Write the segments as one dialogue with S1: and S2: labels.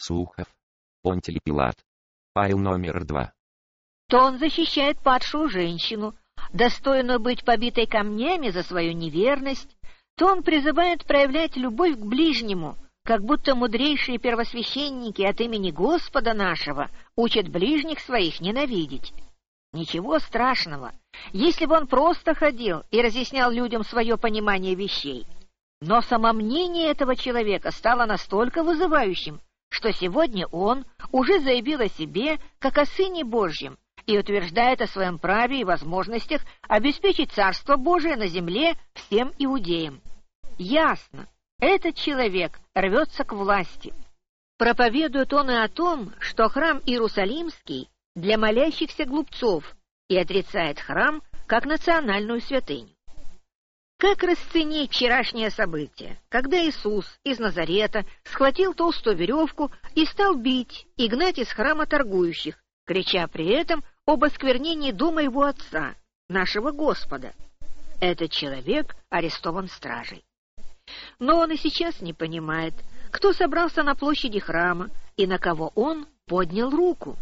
S1: Сухов. Понтиль Пилат. Файл номер два.
S2: То он защищает падшую женщину, достойную быть побитой камнями за свою неверность, то он призывает проявлять любовь к ближнему, как будто мудрейшие первосвященники от имени Господа нашего учат ближних своих ненавидеть. Ничего страшного, если бы он просто ходил и разъяснял людям свое понимание вещей. Но самомнение этого человека стало настолько вызывающим, что сегодня он уже заявил о себе как о Сыне Божьем и утверждает о своем праве и возможностях обеспечить Царство Божие на земле всем иудеям. Ясно, этот человек рвется к власти. Проповедует он и о том, что храм Иерусалимский для молящихся глупцов и отрицает храм как национальную святыню. Как расценить вчерашнее событие, когда Иисус из Назарета схватил толстую веревку и стал бить и гнать из храма торгующих, крича при этом об осквернении дома его отца, нашего Господа? Этот человек арестован стражей. Но он и сейчас не понимает, кто собрался на площади храма и на кого он поднял руку.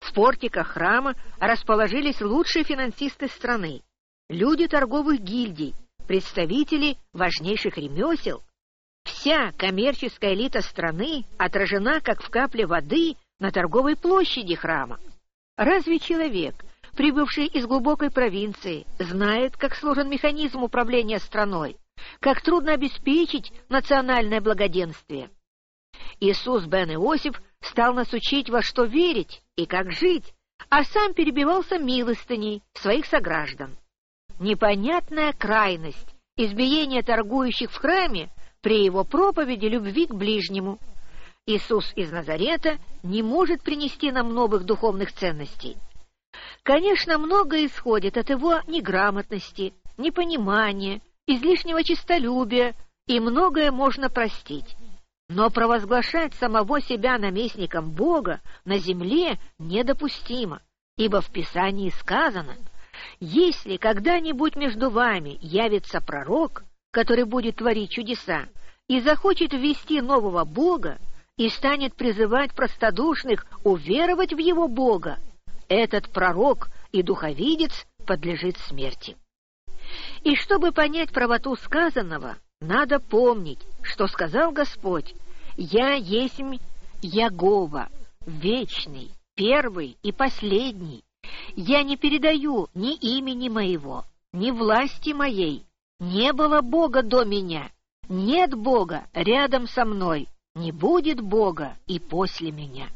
S2: В портиках храма расположились лучшие финансисты страны, люди торговых гильдий, представители важнейших ремесел. Вся коммерческая элита страны отражена, как в капле воды, на торговой площади храма. Разве человек, прибывший из глубокой провинции, знает, как сложен механизм управления страной, как трудно обеспечить национальное благоденствие? Иисус бен Иосиф стал нас учить, во что верить и как жить, а сам перебивался милостыней своих сограждан непонятная крайность избиения торгующих в храме при его проповеди любви к ближнему. Иисус из Назарета не может принести нам новых духовных ценностей. Конечно, многое исходит от его неграмотности, непонимания, излишнего честолюбия, и многое можно простить. Но провозглашать самого себя наместником Бога на земле недопустимо, ибо в Писании сказано — если когда-нибудь между вами явится пророк, который будет творить чудеса, и захочет ввести нового Бога, и станет призывать простодушных уверовать в его Бога, этот пророк и духовидец подлежит смерти. И чтобы понять правоту сказанного, надо помнить, что сказал Господь, «Я есть Ягова, вечный, первый и последний, я не передаю ни имени моего, ни власти моей. Не было Бога до меня, нет Бога рядом со мной, не будет Бога и после меня.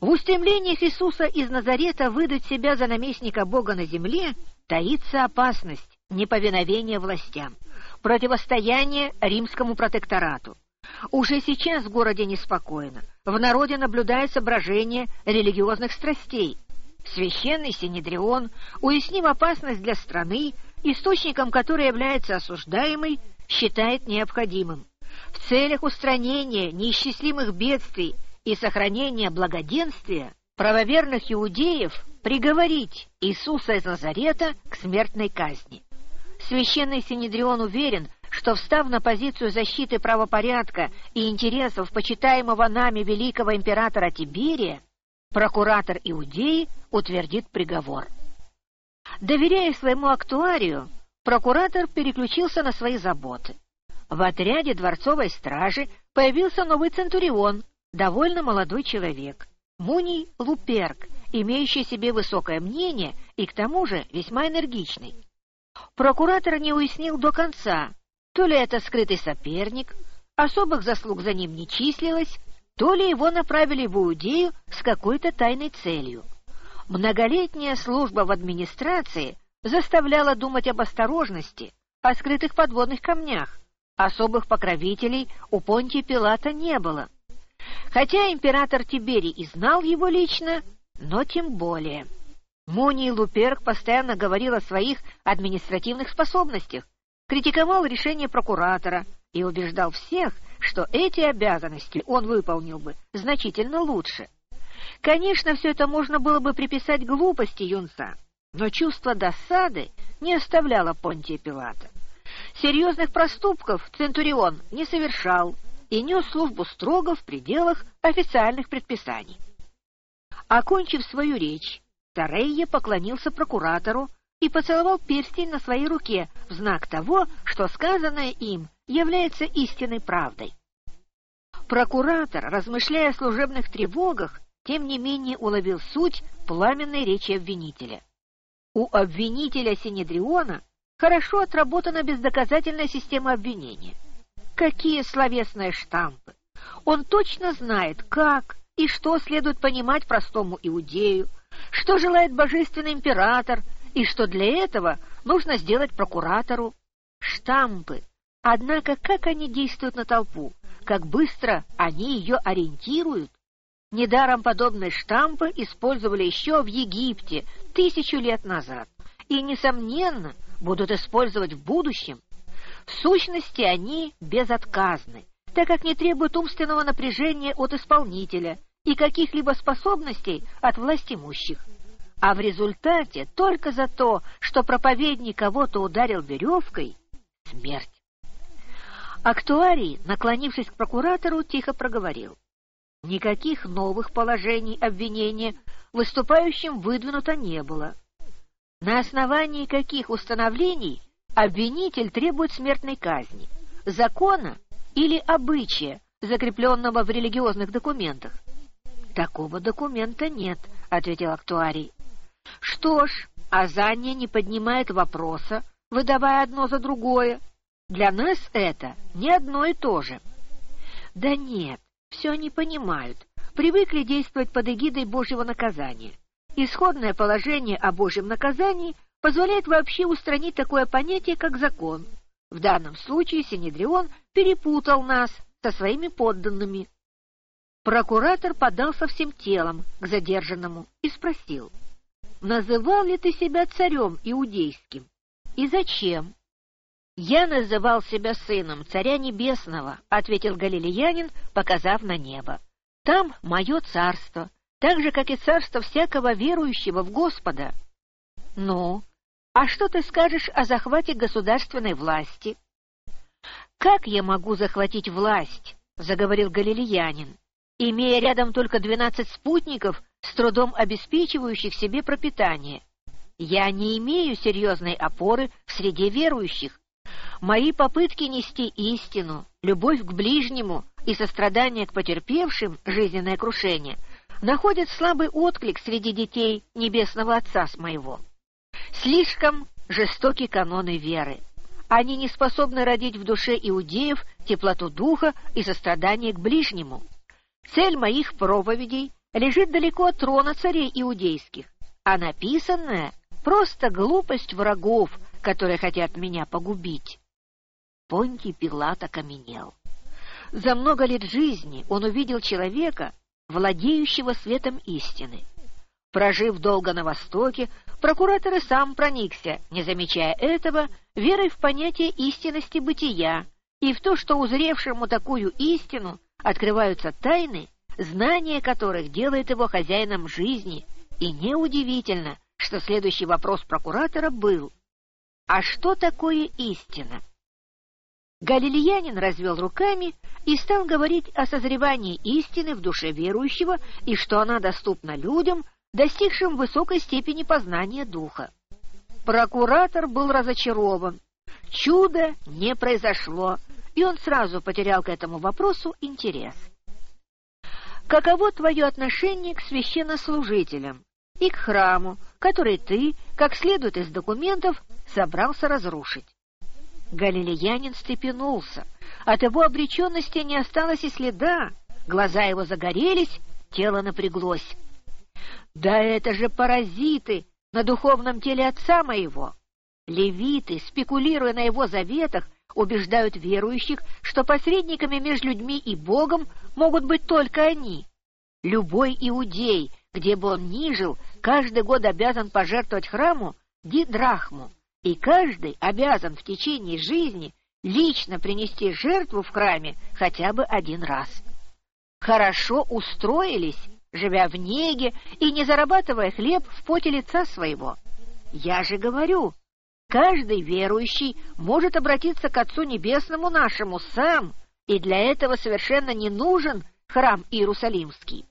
S2: В устремлениях Иисуса из Назарета выдать себя за наместника Бога на земле таится опасность неповиновения властям, противостояние римскому протекторату. Уже сейчас в городе неспокойно, в народе наблюдается брожение религиозных страстей, Священный Синедрион, уяснив опасность для страны, источником которой является осуждаемый, считает необходимым в целях устранения неисчислимых бедствий и сохранения благоденствия правоверных иудеев приговорить Иисуса из Назарета к смертной казни. Священный Синедрион уверен, что, встав на позицию защиты правопорядка и интересов почитаемого нами великого императора Тиберия, прокуратор Иудеи утвердит приговор. Доверяя своему актуарию, прокуратор переключился на свои заботы. В отряде дворцовой стражи появился новый центурион, довольно молодой человек, Муний Луперк, имеющий себе высокое мнение и к тому же весьма энергичный. Прокуратор не уяснил до конца, то ли это скрытый соперник, особых заслуг за ним не числилось, то ли его направили в Иудею с какой-то тайной целью. Многолетняя служба в администрации заставляла думать об осторожности, о скрытых подводных камнях. Особых покровителей у Понтия Пилата не было. Хотя император Тиберий и знал его лично, но тем более. Муний Луперк постоянно говорил о своих административных способностях, критиковал решение прокуратора и убеждал всех, что эти обязанности он выполнил бы значительно лучше. Конечно, все это можно было бы приписать глупости юнца, но чувство досады не оставляло Понтия Пилата. Серьезных проступков Центурион не совершал и нес службу строго в пределах официальных предписаний. Окончив свою речь, Тарейя поклонился прокуратору и поцеловал перстень на своей руке в знак того, что сказанное им является истинной правдой. Прокуратор, размышляя о служебных тревогах, тем не менее уловил суть пламенной речи обвинителя. У обвинителя Синедриона хорошо отработана бездоказательная система обвинения. Какие словесные штампы! Он точно знает, как и что следует понимать простому иудею, что желает божественный император и что для этого нужно сделать прокуратору. Штампы. Однако как они действуют на толпу, как быстро они ее ориентируют. Недаром подобные штампы использовали еще в Египте тысячу лет назад и, несомненно, будут использовать в будущем. В сущности, они безотказны, так как не требуют умственного напряжения от исполнителя и каких-либо способностей от властимущих. А в результате только за то, что проповедник кого-то ударил веревкой, смерть. Актуарий, наклонившись к прокуратору, тихо проговорил. Никаких новых положений обвинения выступающим выдвинуто не было. На основании каких установлений обвинитель требует смертной казни? Закона или обычая, закрепленного в религиозных документах? Такого документа нет, ответил актуарий. Что ж, Азания не поднимает вопроса, выдавая одно за другое. Для нас это не одно и то же. Да нет, все они понимают, привыкли действовать под эгидой Божьего наказания. Исходное положение о Божьем наказании позволяет вообще устранить такое понятие, как закон. В данном случае Синедрион перепутал нас со своими подданными. Прокуратор подался всем телом к задержанному и спросил, «Называл ли ты себя царем иудейским? И зачем?» «Я называл себя сыном царя небесного», — ответил галилеянин, показав на небо. «Там мое царство, так же, как и царство всякого верующего в Господа». «Ну, а что ты скажешь о захвате государственной власти?» «Как я могу захватить власть?» — заговорил галилеянин, имея рядом только двенадцать спутников, с трудом обеспечивающих себе пропитание. Я не имею серьезной опоры в среде верующих, Мои попытки нести истину, любовь к ближнему и сострадание к потерпевшим жизненное крушение находят слабый отклик среди детей Небесного Отца с моего. Слишком жестоки каноны веры. Они не способны родить в душе иудеев теплоту духа и сострадание к ближнему. Цель моих проповедей лежит далеко от трона царей иудейских, а написанное — просто глупость врагов, которые хотят меня погубить. Понтий Пилат окаменел. За много лет жизни он увидел человека, владеющего светом истины. Прожив долго на Востоке, прокуратор и сам проникся, не замечая этого, верой в понятие истинности бытия и в то, что узревшему такую истину открываются тайны, знание которых делает его хозяином жизни, и неудивительно, что следующий вопрос прокуратора был «А что такое истина?» Галилеянин развел руками и стал говорить о созревании истины в душе верующего и что она доступна людям, достигшим высокой степени познания духа. Прокуратор был разочарован. Чудо не произошло, и он сразу потерял к этому вопросу интерес. Каково твое отношение к священнослужителям и к храму, который ты, как следует из документов, собрался разрушить? Галилеянин встрепенулся. От его обреченности не осталось и следа. Глаза его загорелись, тело напряглось. «Да это же паразиты на духовном теле отца моего!» Левиты, спекулируя на его заветах, убеждают верующих, что посредниками между людьми и Богом могут быть только они. Любой иудей, где бы он ни жил, каждый год обязан пожертвовать храму дидрахму, и каждый обязан в течение жизни лично принести жертву в храме хотя бы один раз. Хорошо устроились, живя в неге и не зарабатывая хлеб в поте лица своего. Я же говорю, каждый верующий может обратиться к Отцу Небесному нашему сам и для этого совершенно не нужен храм Иерусалимский.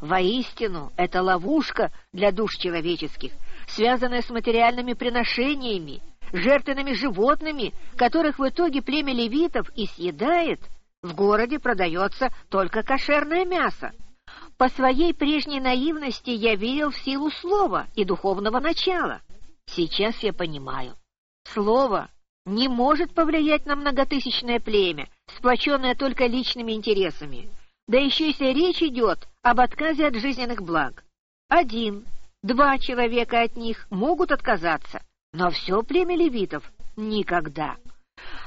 S2: Воистину, это ловушка для душ человеческих, связанная с материальными приношениями, жертвенными животными, которых в итоге племя левитов и съедает, в городе продается только кошерное мясо. По своей прежней наивности я верил в силу слова и духовного начала. Сейчас я понимаю. Слово не может повлиять на многотысячное племя, сплоченное только личными интересами. Да еще если речь идет об отказе от жизненных благ. Один, два человека от них могут отказаться, но все племя левитов никогда.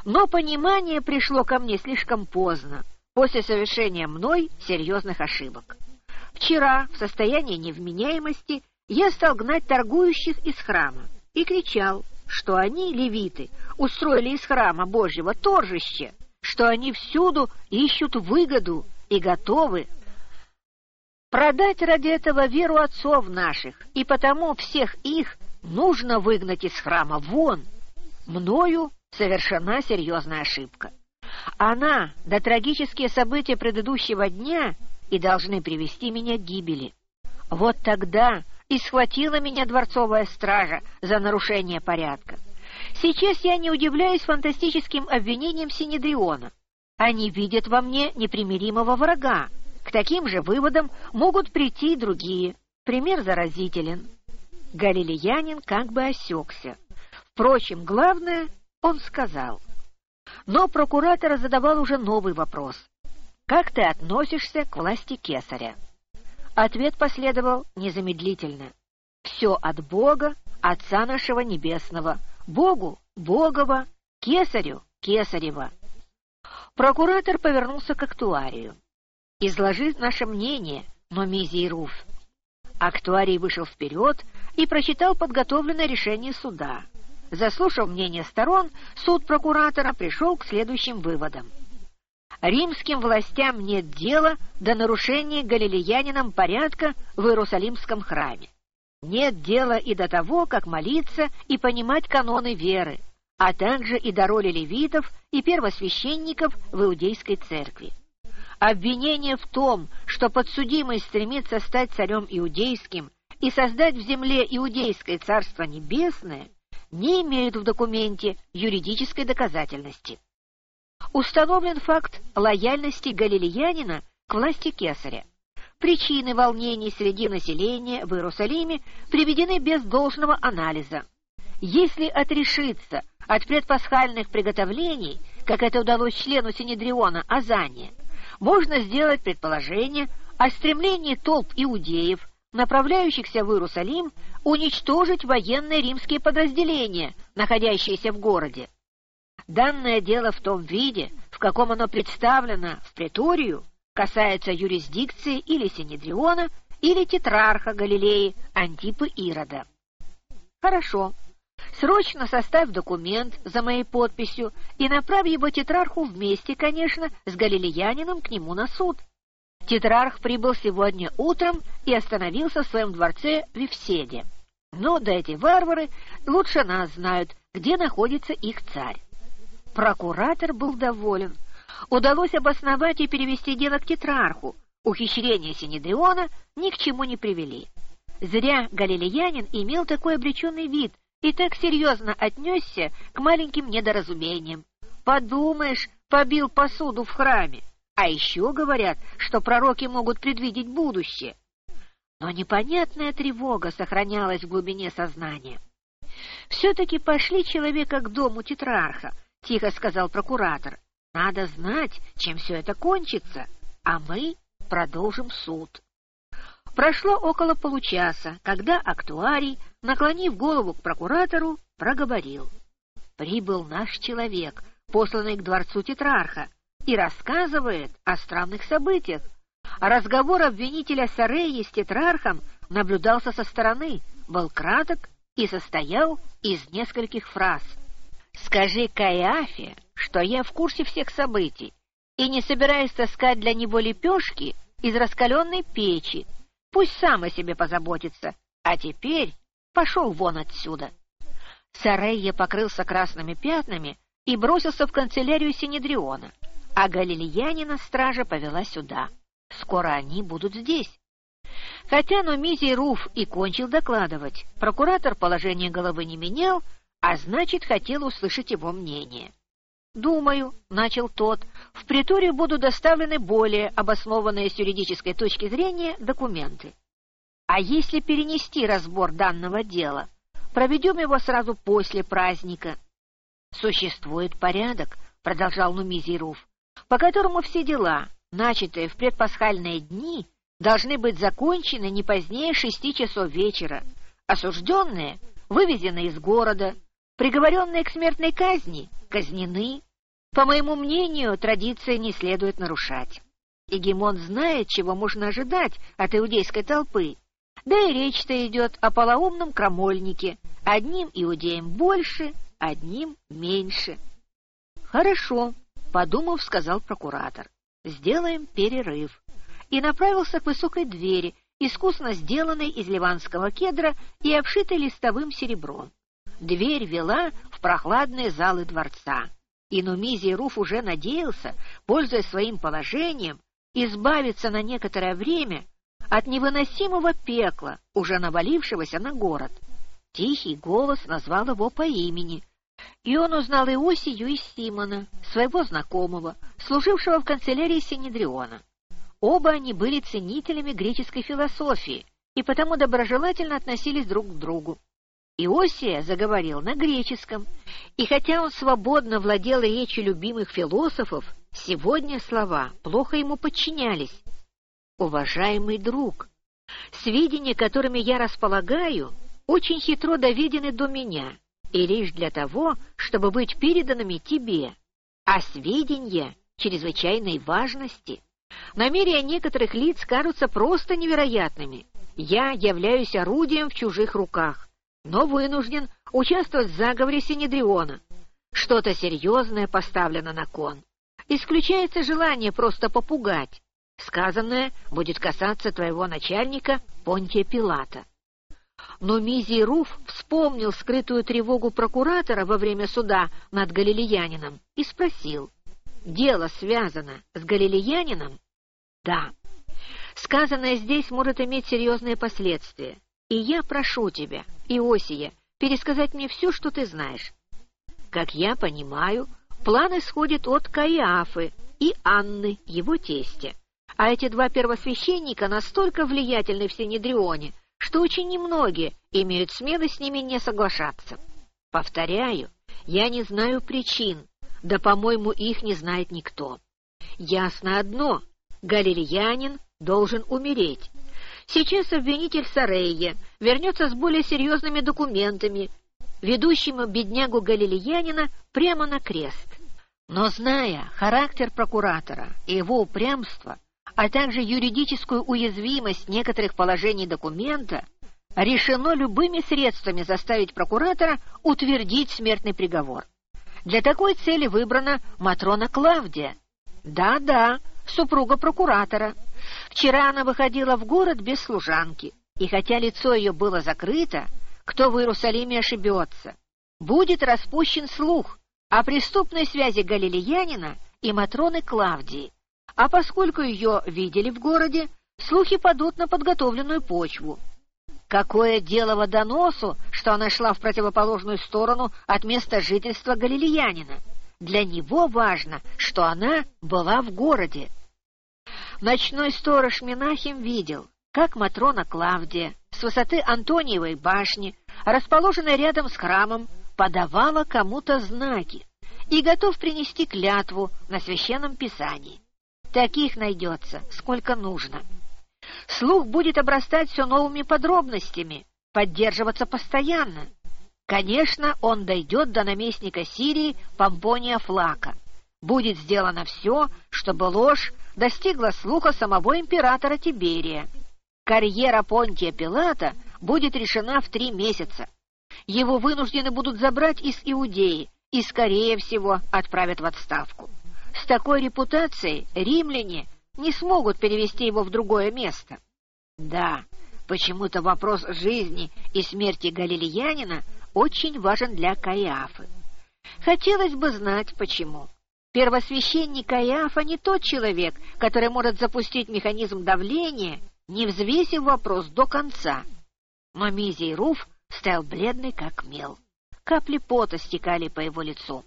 S2: Но понимание пришло ко мне слишком поздно, после совершения мной серьезных ошибок. Вчера, в состоянии невменяемости, я стал гнать торгующих из храма и кричал, что они, левиты, устроили из храма Божьего торжище, что они всюду ищут выгоду и готовы продать ради этого веру отцов наших, и потому всех их нужно выгнать из храма вон. Мною совершена серьезная ошибка. Она, да трагические события предыдущего дня и должны привести меня к гибели. Вот тогда и схватила меня дворцовая стража за нарушение порядка. Сейчас я не удивляюсь фантастическим обвинениям Синедриона. Они видят во мне непримиримого врага. Таким же выводам могут прийти и другие. Пример заразителен. Галилеянин как бы осекся. Впрочем, главное он сказал. Но прокуратор задавал уже новый вопрос. «Как ты относишься к власти кесаря?» Ответ последовал незамедлительно. «Все от Бога, Отца нашего Небесного, Богу — Богова, Кесарю — Кесарева». Прокуратор повернулся к актуарию. «Изложи наше мнение, Номизий Руф». Актуарий вышел вперед и прочитал подготовленное решение суда. Заслушав мнение сторон, суд прокуратора пришел к следующим выводам. Римским властям нет дела до нарушения галилеянином порядка в Иерусалимском храме. Нет дела и до того, как молиться и понимать каноны веры, а также и до роли левитов и первосвященников в иудейской церкви. Обвинение в том, что подсудимый стремится стать царем иудейским и создать в земле иудейское царство небесное, не имеют в документе юридической доказательности. Установлен факт лояльности галилеянина к власти кесаря. Причины волнений среди населения в Иерусалиме приведены без должного анализа. Если отрешиться от предпасхальных приготовлений, как это удалось члену Синедриона Азания, можно сделать предположение о стремлении толп иудеев, направляющихся в Иерусалим, уничтожить военные римские подразделения, находящиеся в городе. Данное дело в том виде, в каком оно представлено в преторию, касается юрисдикции или Синедриона, или тетрарха Галилеи Антипы Ирода. Хорошо. Срочно составь документ за моей подписью и направь его тетрарху вместе, конечно, с галилеянином к нему на суд. Тетрарх прибыл сегодня утром и остановился в своем дворце в Евседе. Но да эти варвары лучше нас знают, где находится их царь. Прокуратор был доволен. Удалось обосновать и перевести дело к тетрарху. Ухищрения Синедриона ни к чему не привели. Зря галилеянин имел такой обреченный вид и так серьезно отнесся к маленьким недоразумениям. Подумаешь, побил посуду в храме. А еще говорят, что пророки могут предвидеть будущее. Но непонятная тревога сохранялась в глубине сознания. Все-таки пошли человека к дому тетрарха, — тихо сказал прокуратор. — Надо знать, чем все это кончится, а мы продолжим суд. Прошло около получаса, когда актуарий, наклонив голову к прокуратору, проговорил. Прибыл наш человек, посланный к дворцу тетрарха, и рассказывает о странных событиях. Разговор обвинителя Сареи с тетрархом наблюдался со стороны, был краток и состоял из нескольких фраз — Скажи Каиафе, что я в курсе всех событий и не собираюсь таскать для него лепешки из раскаленной печи. Пусть сам о себе позаботится. А теперь пошел вон отсюда. Сарейя покрылся красными пятнами и бросился в канцелярию Синедриона. а галилеянина стража повела сюда. Скоро они будут здесь. Хотя Номизий Руф и кончил докладывать, прокуратор положение головы не менял, а значит, хотел услышать его мнение. «Думаю», — начал тот, — «в приторию будут доставлены более обоснованные с юридической точки зрения документы. А если перенести разбор данного дела, проведем его сразу после праздника». «Существует порядок», — продолжал Нумизий Руф, — «по которому все дела, начатые в предпасхальные дни, должны быть закончены не позднее шести часов вечера, осужденные вывезены из города, приговоренные к смертной казни казнены. По моему мнению, традиции не следует нарушать. Егемон знает, чего можно ожидать от иудейской толпы. Да и речь-то идет о полоумном крамольнике. Одним иудеям больше, одним меньше. Хорошо, подумав, сказал прокуратор. Сделаем перерыв и направился к высокой двери, искусно сделанной из ливанского кедра и обшитой листовым серебром. Дверь вела в прохладные залы дворца, и Нумизий Руф уже надеялся, пользуясь своим положением, избавиться на некоторое время от невыносимого пекла, уже навалившегося на город. Тихий голос назвал его по имени, и он узнал Иосию и Симона, своего знакомого, служившего в канцелярии Синедриона. Оба они были ценителями греческой философии и потому доброжелательно относились друг к другу. Иосия заговорил на греческом, и хотя он свободно владел речью любимых философов, сегодня слова плохо ему подчинялись. «Уважаемый друг, сведения, которыми я располагаю, очень хитро доведены до меня, и лишь для того, чтобы быть переданными тебе, а сведения чрезвычайной важности Намерения некоторых лиц кажутся просто невероятными. Я являюсь орудием в чужих руках, но вынужден участвовать в заговоре Синедриона. Что-то серьезное поставлено на кон. Исключается желание просто попугать. Сказанное будет касаться твоего начальника Понтия Пилата. Но Мизий Руф вспомнил скрытую тревогу прокуратора во время суда над галилеянином и спросил, «Дело связано с галилеянином?» Да, сказанное здесь может иметь серьезные последствия, и я прошу тебя, Иосия, пересказать мне все, что ты знаешь. Как я понимаю, план исходит от Каиафы и Анны, его тестя. А эти два первосвященника настолько влиятельны в Синедрионе, что очень немногие имеют смелость с ними не соглашаться. Повторяю, я не знаю причин, да, по-моему, их не знает никто. Ясно одно — галилеянин должен умереть. Сейчас обвинитель Сарейя вернется с более серьезными документами, ведущему беднягу галилеянина прямо на крест. Но зная характер прокуратора и его упрямство, а также юридическую уязвимость некоторых положений документа, решено любыми средствами заставить прокуратора утвердить смертный приговор. Для такой цели выбрана Матрона Клавдия. Да-да, супруга прокуратора. Вчера она выходила в город без служанки, и хотя лицо ее было закрыто, кто в Иерусалиме ошибется, будет распущен слух о преступной связи галилеянина и Матроны Клавдии, а поскольку ее видели в городе, слухи падут на подготовленную почву. Какое дело водоносу, что она шла в противоположную сторону от места жительства галилеянина? Для него важно, что она была в городе. Ночной сторож Минахим видел, как Матрона Клавдия с высоты Антониевой башни, расположенной рядом с храмом, подавала кому-то знаки и готов принести клятву на священном писании. Таких найдется, сколько нужно. Слух будет обрастать все новыми подробностями, поддерживаться постоянно. Конечно, он дойдет до наместника Сирии Помпония Флака. Будет сделано все, чтобы ложь достигла слуха самого императора Тиберия. Карьера Понтия Пилата будет решена в три месяца. Его вынуждены будут забрать из Иудеи и, скорее всего, отправят в отставку. С такой репутацией римляне не смогут перевести его в другое место. Да, почему-то вопрос жизни и смерти галилеянина очень важен для Каиафы. Хотелось бы знать, почему. Первосвященник Каиафа не тот человек, который может запустить механизм давления, не взвесив вопрос до конца. Но Мизий Руф стоял бледный, как мел. Капли пота стекали по его лицу.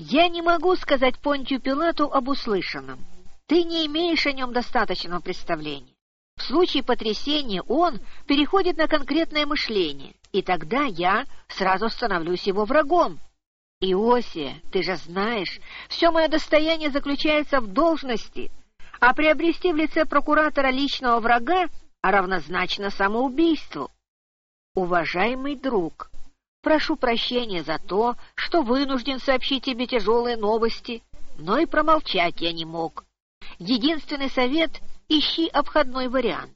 S2: «Я не могу сказать Понтию Пилату об услышанном. Ты не имеешь о нем достаточного представления. В случае потрясения он переходит на конкретное мышление, и тогда я сразу становлюсь его врагом. Иосия, ты же знаешь, все мое достояние заключается в должности, а приобрести в лице прокуратора личного врага равнозначно самоубийству. Уважаемый друг, прошу прощения за то, что вынужден сообщить тебе тяжелые новости, но и промолчать я не мог. Единственный совет — ищи обходной вариант.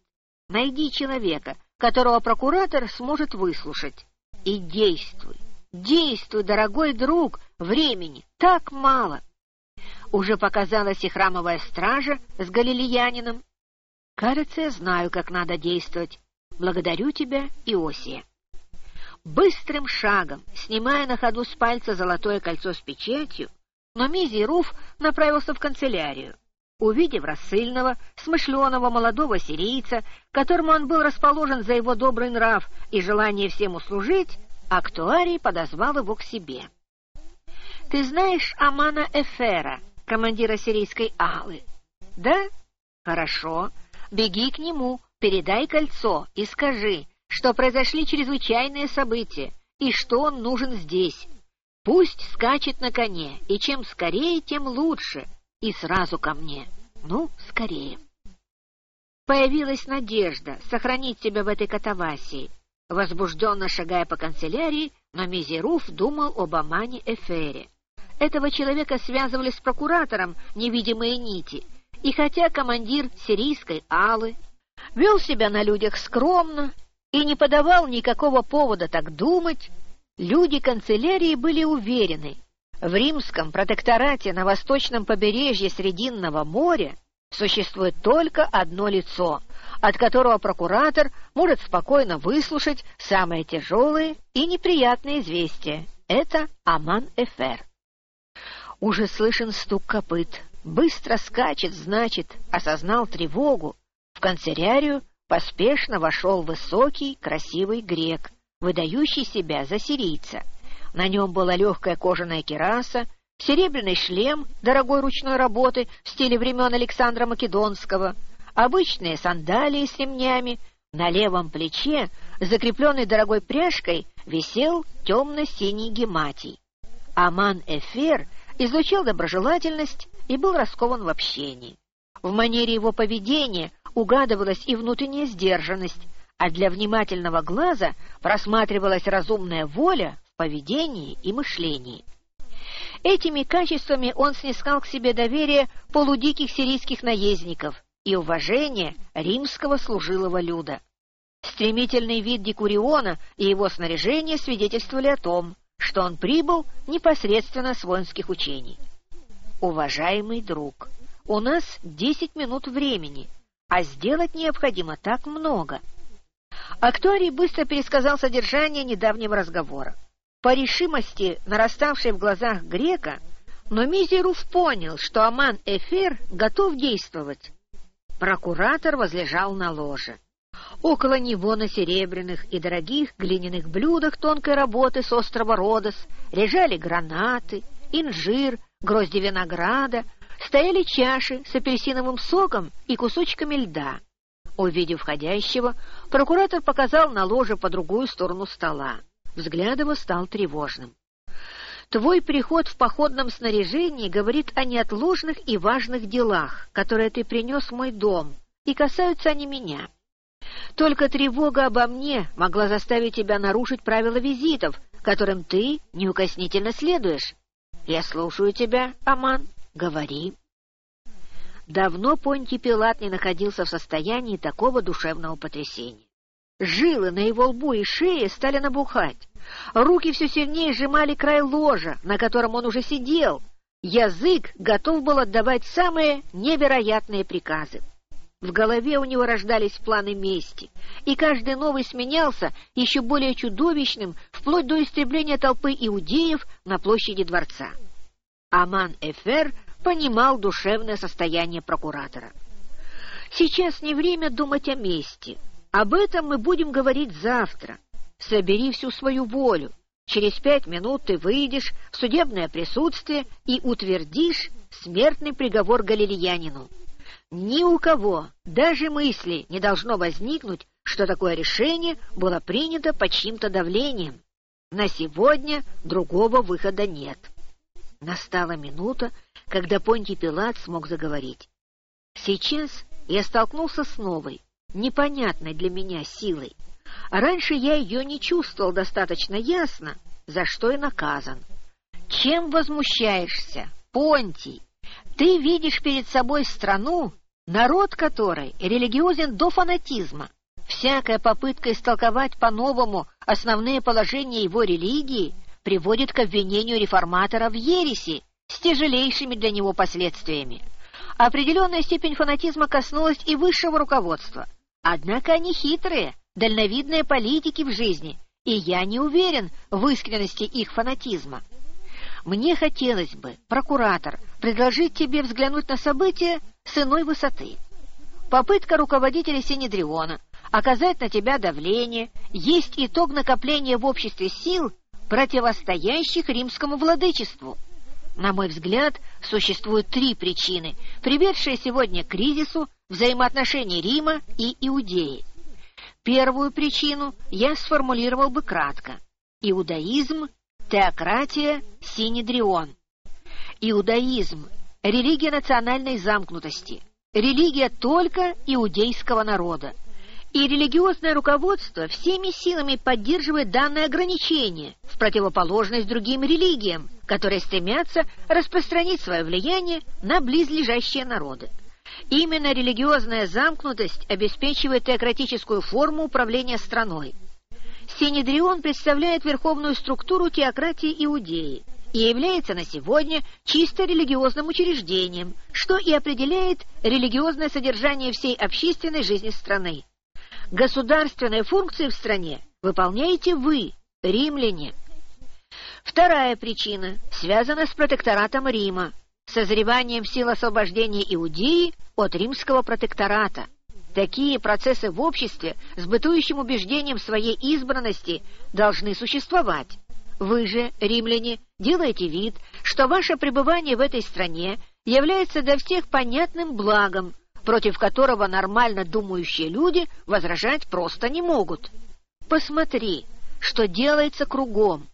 S2: Найди человека, которого прокуратор сможет выслушать, и действуй. Действуй, дорогой друг, времени так мало. Уже показалась и храмовая стража с галилеянином. Кажется, я знаю, как надо действовать. Благодарю тебя, Иосия. Быстрым шагом, снимая на ходу с пальца золотое кольцо с печатью, но Мизий Руф направился в канцелярию. Увидев рассыльного, смышленого молодого сирийца, которому он был расположен за его добрый нрав и желание всем услужить, Актуарий подозвал его к себе. — Ты знаешь Амана Эфера, командира сирийской Алы? — Да? — Хорошо. Беги к нему, передай кольцо и скажи, что произошли чрезвычайные события и что он нужен здесь. Пусть скачет на коне, и чем скорее, тем лучше, и сразу ко мне. Ну, скорее. Появилась надежда сохранить тебя в этой катавасии — Возбужденно шагая по канцелярии, но Мизеруф думал об Амане Эфере. Этого человека связывали с прокуратором невидимые нити, и хотя командир сирийской Алы вел себя на людях скромно и не подавал никакого повода так думать, люди канцелярии были уверены, в римском протекторате на восточном побережье Срединного моря существует только одно лицо, от которого прокуратор может спокойно выслушать самые тяжелые и неприятные известия. Это Аман Эфер. Уже слышен стук копыт. Быстро скачет, значит, осознал тревогу. В канцелярию поспешно вошел высокий, красивый грек, выдающий себя за сирийца. На нем была легкая кожаная кераса, серебряный шлем дорогой ручной работы в стиле времен Александра Македонского — обычные сандалии с ремнями, на левом плече, закрепленный дорогой пряжкой, висел темно-синий гематий. Аман Эфер излучил доброжелательность и был раскован в общении. В манере его поведения угадывалась и внутренняя сдержанность, а для внимательного глаза просматривалась разумная воля в поведении и мышлении. Этими качествами он снискал к себе доверие полудиких сирийских наездников, и уважение римского служилого люда. Стремительный вид Декуриона и его снаряжение свидетельствовали о том, что он прибыл непосредственно с воинских учений. «Уважаемый друг, у нас десять минут времени, а сделать необходимо так много». Актуарий быстро пересказал содержание недавнего разговора. По решимости, нараставшей в глазах грека, но Мизеруф понял, что Аман Эфир готов действовать, Прокуратор возлежал на ложе. Около него на серебряных и дорогих глиняных блюдах тонкой работы с острова Родос лежали гранаты, инжир, грозди винограда, стояли чаши с апельсиновым соком и кусочками льда. Увидев входящего, прокуратор показал на ложе по другую сторону стола. Взгляд его стал тревожным. Твой приход в походном снаряжении говорит о неотложных и важных делах, которые ты принес в мой дом, и касаются они меня. Только тревога обо мне могла заставить тебя нарушить правила визитов, которым ты неукоснительно следуешь. Я слушаю тебя, Аман, говори. Давно Понтий Пилат не находился в состоянии такого душевного потрясения. Жилы на его лбу и шее стали набухать. Руки все сильнее сжимали край ложа, на котором он уже сидел. Язык готов был отдавать самые невероятные приказы. В голове у него рождались планы мести, и каждый новый сменялся еще более чудовищным, вплоть до истребления толпы иудеев на площади дворца. Аман-Эфер понимал душевное состояние прокуратора. «Сейчас не время думать о мести. Об этом мы будем говорить завтра. Собери всю свою волю. Через пять минут ты выйдешь в судебное присутствие и утвердишь смертный приговор галилеянину. Ни у кого даже мысли не должно возникнуть, что такое решение было принято под чьим-то давлением. На сегодня другого выхода нет. Настала минута, когда Понтий Пилат смог заговорить. Сейчас я столкнулся с новой, непонятной для меня силой. Раньше я ее не чувствовал достаточно ясно, за что и наказан. Чем возмущаешься, Понтий? Ты видишь перед собой страну, народ которой религиозен до фанатизма. Всякая попытка истолковать по-новому основные положения его религии приводит к обвинению реформатора в ереси с тяжелейшими для него последствиями. Определенная степень фанатизма коснулась и высшего руководства. Однако они хитрые, дальновидные политики в жизни, и я не уверен в искренности их фанатизма. Мне хотелось бы, прокуратор, предложить тебе взглянуть на события с иной высоты. Попытка руководителя Синедриона оказать на тебя давление есть итог накопления в обществе сил, противостоящих римскому владычеству. На мой взгляд, существуют три причины, приведшие сегодня к кризису взаимоотношений Рима и Иудеи. Первую причину я сформулировал бы кратко. Иудаизм, теократия, синедрион. Иудаизм – религия национальной замкнутости, религия только иудейского народа. И религиозное руководство всеми силами поддерживает данное ограничение в противоположность другим религиям, которые стремятся распространить свое влияние на близлежащие народы. Именно религиозная замкнутость обеспечивает теократическую форму управления страной. Синедрион представляет верховную структуру теократии Иудеи и является на сегодня чисто религиозным учреждением, что и определяет религиозное содержание всей общественной жизни страны. Государственные функции в стране выполняете вы, римляне. Вторая причина связана с протекторатом Рима, созреванием сил освобождения Иудеи от римского протектората. Такие процессы в обществе с бытующим убеждением своей избранности должны существовать. Вы же, римляне, делаете вид, что ваше пребывание в этой стране является для всех понятным благом, против которого нормально думающие люди возражать просто не могут. Посмотри, что делается кругом.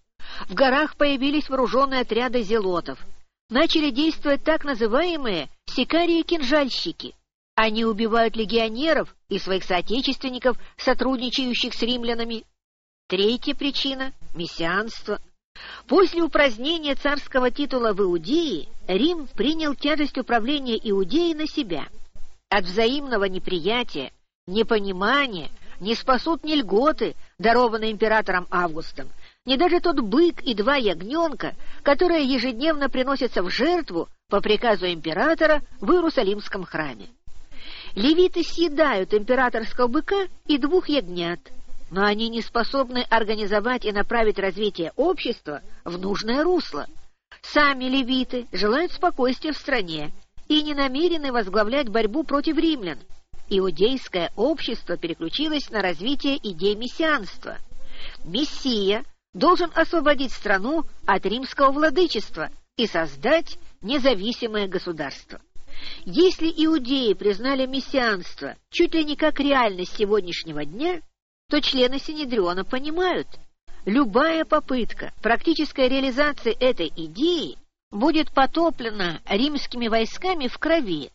S2: В горах появились вооруженные отряды зелотов. Начали действовать так называемые сикарии-кинжальщики. Они убивают легионеров и своих соотечественников, сотрудничающих с римлянами. Третья причина — мессианство. После упразднения царского титула в Иудее Рим принял тяжесть управления Иудеей на себя. От взаимного неприятия, непонимания не спасут ни льготы, дарованные императором Августом, ни даже тот бык и два ягненка, которые ежедневно приносятся в жертву по приказу императора в Иерусалимском храме. Левиты съедают императорского быка и двух ягнят, но они не способны организовать и направить развитие общества в нужное русло. Сами левиты желают спокойствия в стране и не намерены возглавлять борьбу против римлян. Иудейское общество переключилось на развитие идей мессианства. Мессия должен освободить страну от римского владычества и создать независимое государство. Если иудеи признали мессианство чуть ли не как реальность сегодняшнего дня, то члены Синедриона понимают, любая попытка практической реализации этой идеи будет потоплена римскими войсками в крови.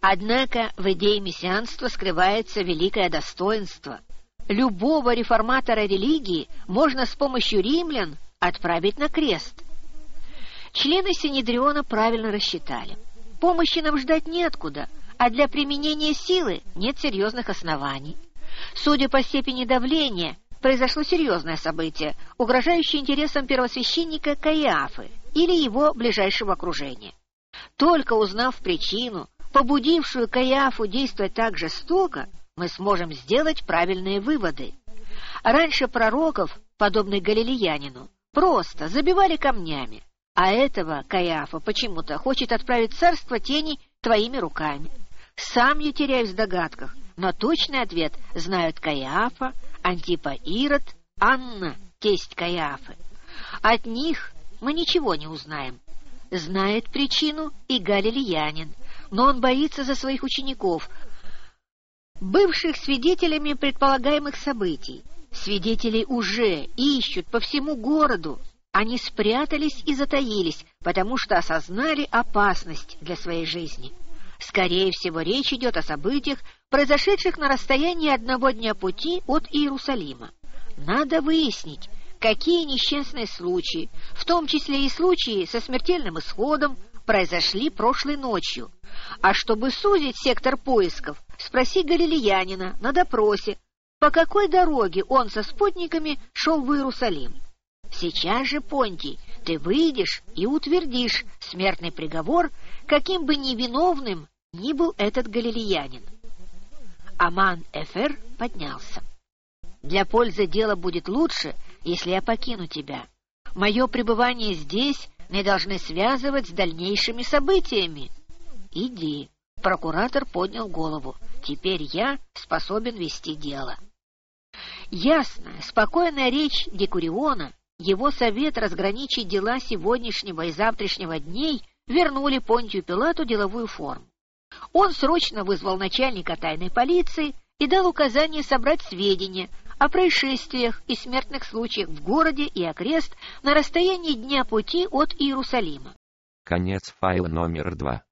S2: Однако в идее мессианства скрывается великое достоинство. Любого реформатора религии можно с помощью римлян отправить на крест. Члены Синедриона правильно рассчитали. Помощи нам ждать неоткуда, а для применения силы нет серьезных оснований. Судя по степени давления, произошло серьезное событие, угрожающее интересам первосвященника Каиафы или его ближайшего окружения. Только узнав причину, побудившую Каиафу действовать так жестоко, мы сможем сделать правильные выводы. Раньше пророков, подобных галилеянину, просто забивали камнями, А этого Каиафа почему-то хочет отправить царство тени твоими руками. Сам я теряюсь в догадках, но точный ответ знают Каиафа, Антипа Ирод, Анна, тесть Каиафы. От них мы ничего не узнаем. Знает причину и Галилеянин, но он боится за своих учеников, бывших свидетелями предполагаемых событий. Свидетелей уже ищут по всему городу. Они спрятались и затаились, потому что осознали опасность для своей жизни. Скорее всего, речь идет о событиях, произошедших на расстоянии одного дня пути от Иерусалима. Надо выяснить, какие несчастные случаи, в том числе и случаи со смертельным исходом, произошли прошлой ночью. А чтобы сузить сектор поисков, спроси галилеянина на допросе, по какой дороге он со спутниками шел в Иерусалим. Сейчас же, Понтий, ты выйдешь и утвердишь смертный приговор, каким бы невиновным ни был этот галилеянин. Аман Эфер поднялся. Для пользы дела будет лучше, если я покину тебя. Мое пребывание здесь не должны связывать с дальнейшими событиями. Иди. Прокуратор поднял голову. Теперь я способен вести дело. Ясная, спокойная речь Декуриона, его совет разграничить дела сегодняшнего и завтрашнего дней вернули Понтию Пилату деловую форму. Он срочно вызвал начальника тайной полиции и дал указание собрать сведения о происшествиях и смертных случаях в городе и окрест на расстоянии дня пути от Иерусалима.
S1: Конец файла номер два.